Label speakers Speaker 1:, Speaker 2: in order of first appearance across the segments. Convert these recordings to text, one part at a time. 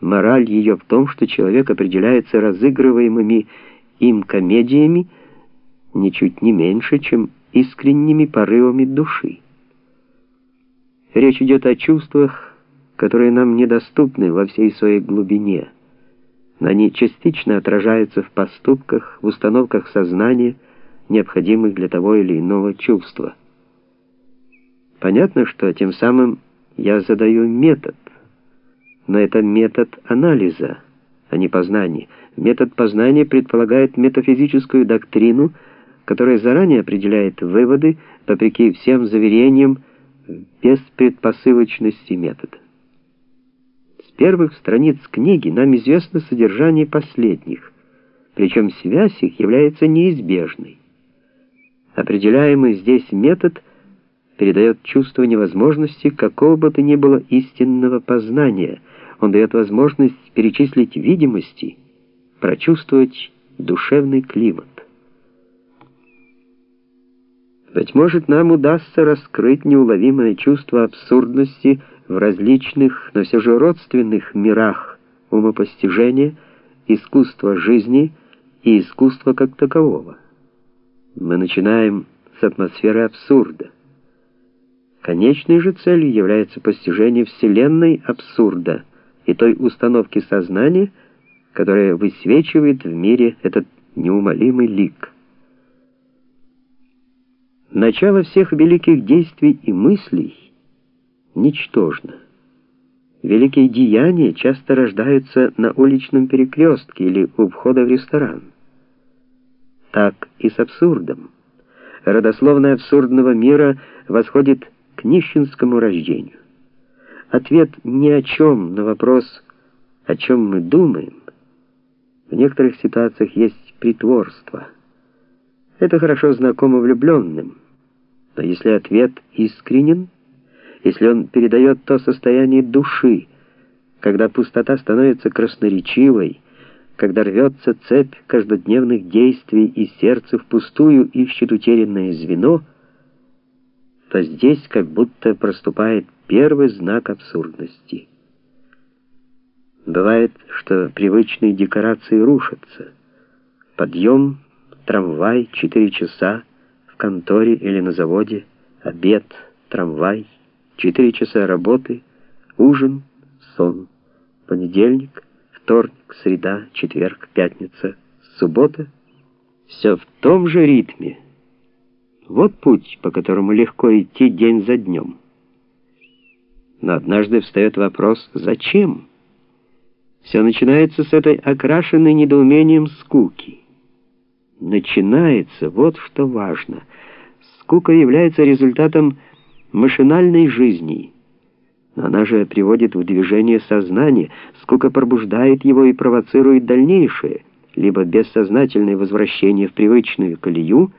Speaker 1: Мораль ее в том, что человек определяется разыгрываемыми им комедиями ничуть не меньше, чем искренними порывами души. Речь идет о чувствах, которые нам недоступны во всей своей глубине, но они частично отражаются в поступках, в установках сознания, необходимых для того или иного чувства. Понятно, что тем самым я задаю метод, но это метод анализа, а не познания. Метод познания предполагает метафизическую доктрину, которая заранее определяет выводы, вопреки всем заверениям, без предпосылочности метода. С первых страниц книги нам известно содержание последних, причем связь их является неизбежной. Определяемый здесь метод передает чувство невозможности какого бы то ни было истинного познания. Он дает возможность перечислить видимости, прочувствовать душевный климат. Быть может, нам удастся раскрыть неуловимое чувство абсурдности в различных, но все же родственных мирах умопостижения, искусства жизни и искусства как такового. Мы начинаем с атмосферы абсурда. Конечной же целью является постижение Вселенной абсурда и той установки сознания, которая высвечивает в мире этот неумолимый лик. Начало всех великих действий и мыслей ничтожно. Великие деяния часто рождаются на уличном перекрестке или у входа в ресторан. Так и с абсурдом. Родословная абсурдного мира восходит к нищенскому рождению. Ответ ни о чем на вопрос, о чем мы думаем, в некоторых ситуациях есть притворство. Это хорошо знакомо влюбленным. Но если ответ искренен, если он передает то состояние души, когда пустота становится красноречивой, когда рвется цепь каждодневных действий и сердце впустую ищет утерянное звено, то здесь как будто проступает первый знак абсурдности. Бывает, что привычные декорации рушатся. Подъем, трамвай, четыре часа, в конторе или на заводе, обед, трамвай, четыре часа работы, ужин, сон, понедельник, вторник, среда, четверг, пятница, суббота. Все в том же ритме. Вот путь, по которому легко идти день за днем. Но однажды встает вопрос «Зачем?». Все начинается с этой окрашенной недоумением скуки. Начинается, вот что важно. Скука является результатом машинальной жизни. Она же приводит в движение сознание, скука пробуждает его и провоцирует дальнейшее, либо бессознательное возвращение в привычную колею,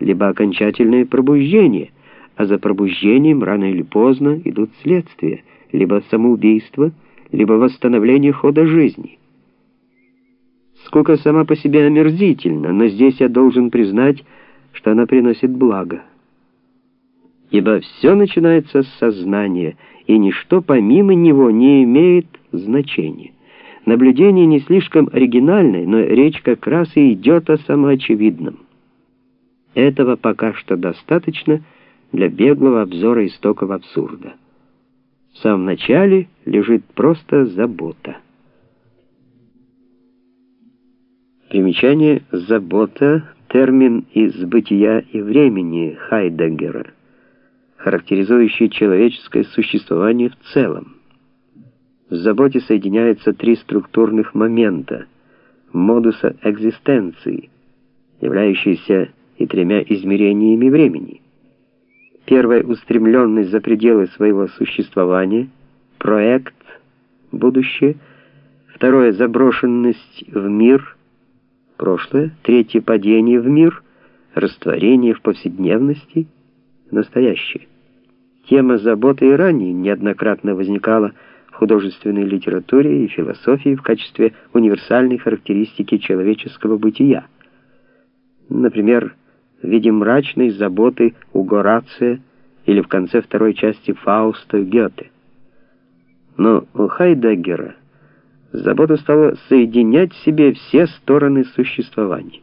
Speaker 1: либо окончательное пробуждение, а за пробуждением рано или поздно идут следствия, либо самоубийство, либо восстановление хода жизни. Скука сама по себе омерзительна, но здесь я должен признать, что она приносит благо. Ибо все начинается с сознания, и ничто помимо него не имеет значения. Наблюдение не слишком оригинальное, но речь как раз и идет о самоочевидном. Этого пока что достаточно для беглого обзора истоков абсурда. В самом начале лежит просто забота. Примечание «забота» — термин из «бытия и времени» Хайдеггера, характеризующий человеческое существование в целом. В заботе соединяются три структурных момента модуса экзистенции, являющиеся и тремя измерениями времени. Первое — устремленность за пределы своего существования, проект, будущее. Второе — заброшенность в мир, прошлое. Третье — падение в мир, растворение в повседневности, настоящее. Тема заботы и ранее неоднократно возникала в художественной литературе и философии в качестве универсальной характеристики человеческого бытия. Например, в виде мрачной заботы у Горация или в конце второй части Фауста Гёте. Но у Хайдеггера Забота стала соединять в себе все стороны существования.